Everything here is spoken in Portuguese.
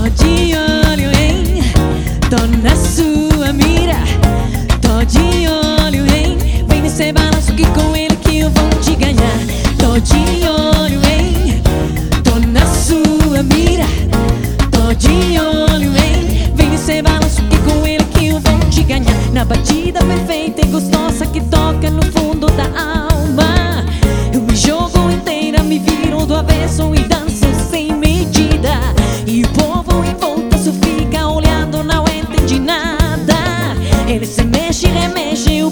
Tô de olho em, tô na sua mira. Tô de olho em, vem nesse balanço que com ele que eu vou te ganhar. Tô de olho em, tô na sua mira. Tô de olho em, vem nesse balanço que com ele que eu vou te ganhar. Na batida perfeita e gostosa que toca Ele se mexe, remexe o